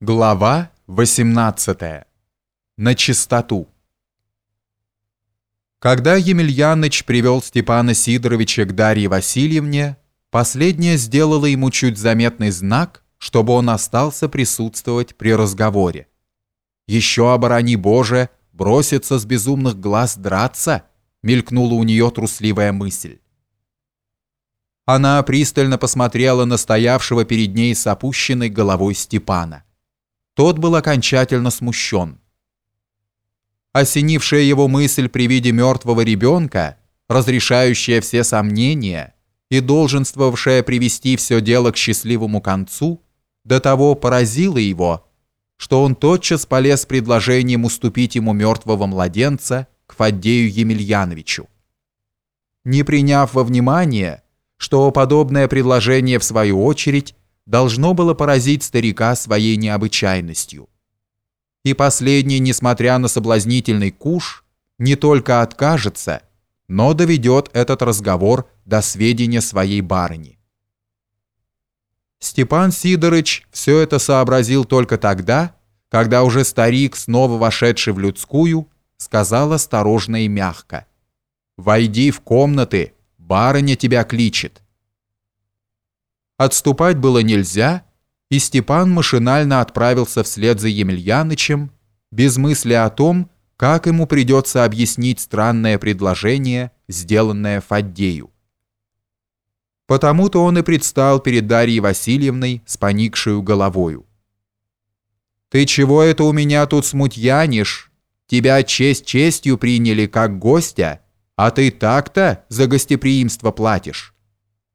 Глава 18. На чистоту. Когда Емельяныч привел Степана Сидоровича к Дарье Васильевне, последняя сделала ему чуть заметный знак, чтобы он остался присутствовать при разговоре. «Еще, оборони Боже, бросится с безумных глаз драться», мелькнула у нее трусливая мысль. Она пристально посмотрела на стоявшего перед ней с опущенной головой Степана. Тот был окончательно смущен. Осенившая его мысль при виде мертвого ребенка, разрешающая все сомнения и долженствовавшая привести все дело к счастливому концу, до того поразила его, что он тотчас полез предложением уступить ему мертвого младенца к Фаддею Емельяновичу. Не приняв во внимание, что подобное предложение в свою очередь должно было поразить старика своей необычайностью. И последний, несмотря на соблазнительный куш, не только откажется, но доведет этот разговор до сведения своей барыни. Степан Сидорыч все это сообразил только тогда, когда уже старик, снова вошедший в людскую, сказал осторожно и мягко. «Войди в комнаты, барыня тебя кличет». Отступать было нельзя, и Степан машинально отправился вслед за Емельянычем, без мысли о том, как ему придется объяснить странное предложение, сделанное Фаддею. Потому-то он и предстал перед Дарьей Васильевной с поникшую головою. «Ты чего это у меня тут смутьянишь? Тебя честь честью приняли как гостя, а ты так-то за гостеприимство платишь».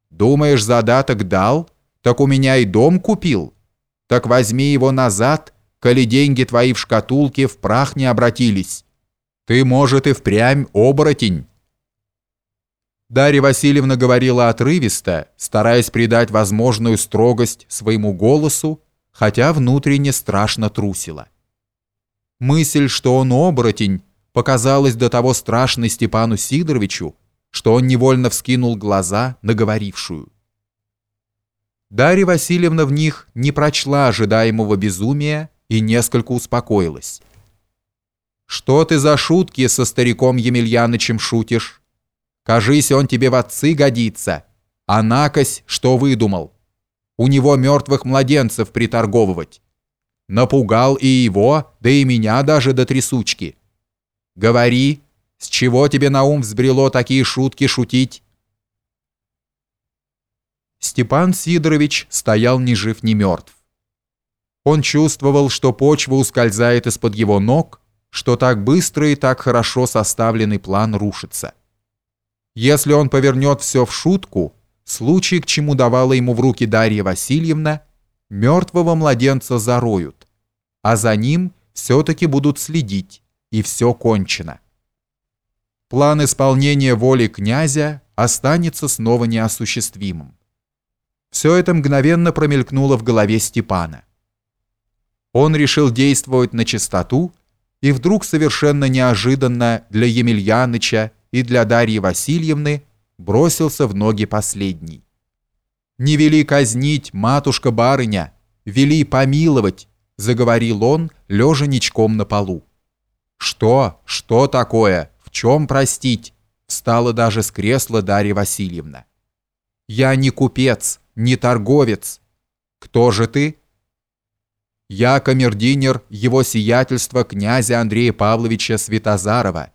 Думаешь, задаток дал? Так у меня и дом купил. Так возьми его назад, коли деньги твои в шкатулке в прах не обратились. Ты, может, и впрямь оборотень». Дарья Васильевна говорила отрывисто, стараясь придать возможную строгость своему голосу, хотя внутренне страшно трусила. Мысль, что он оборотень, показалась до того страшной Степану Сидоровичу, что он невольно вскинул глаза на говорившую. Дарья Васильевна в них не прочла ожидаемого безумия и несколько успокоилась. «Что ты за шутки со стариком Емельянычем шутишь? Кажись, он тебе в отцы годится, а накось что выдумал? У него мертвых младенцев приторговывать. Напугал и его, да и меня даже до трясучки. Говори, с чего тебе на ум взбрело такие шутки шутить? Степан Сидорович стоял ни жив, ни мертв. Он чувствовал, что почва ускользает из-под его ног, что так быстро и так хорошо составленный план рушится. Если он повернет все в шутку, случай, к чему давала ему в руки Дарья Васильевна, мертвого младенца зароют, а за ним все-таки будут следить, и все кончено план исполнения воли князя останется снова неосуществимым. Все это мгновенно промелькнуло в голове Степана. Он решил действовать на чистоту и вдруг совершенно неожиданно для Емельяныча и для Дарьи Васильевны бросился в ноги последней. «Не вели казнить, матушка-барыня, вели помиловать», заговорил он, лежа ничком на полу. «Что? Что такое?» «В чем простить?» Встала даже с кресла Дарья Васильевна. «Я не купец, не торговец. Кто же ты?» «Я камердинер его сиятельства князя Андрея Павловича Светозарова».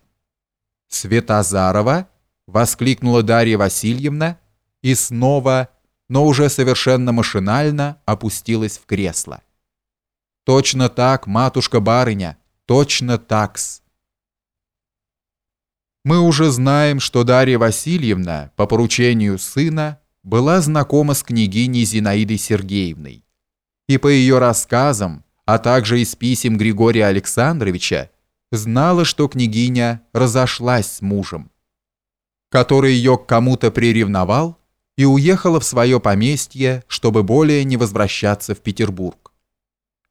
«Светозарова?» — воскликнула Дарья Васильевна и снова, но уже совершенно машинально опустилась в кресло. «Точно так, матушка-барыня, точно такс». Мы уже знаем, что Дарья Васильевна по поручению сына была знакома с княгиней Зинаидой Сергеевной. И по ее рассказам, а также из писем Григория Александровича, знала, что княгиня разошлась с мужем, который ее к кому-то приревновал и уехала в свое поместье, чтобы более не возвращаться в Петербург.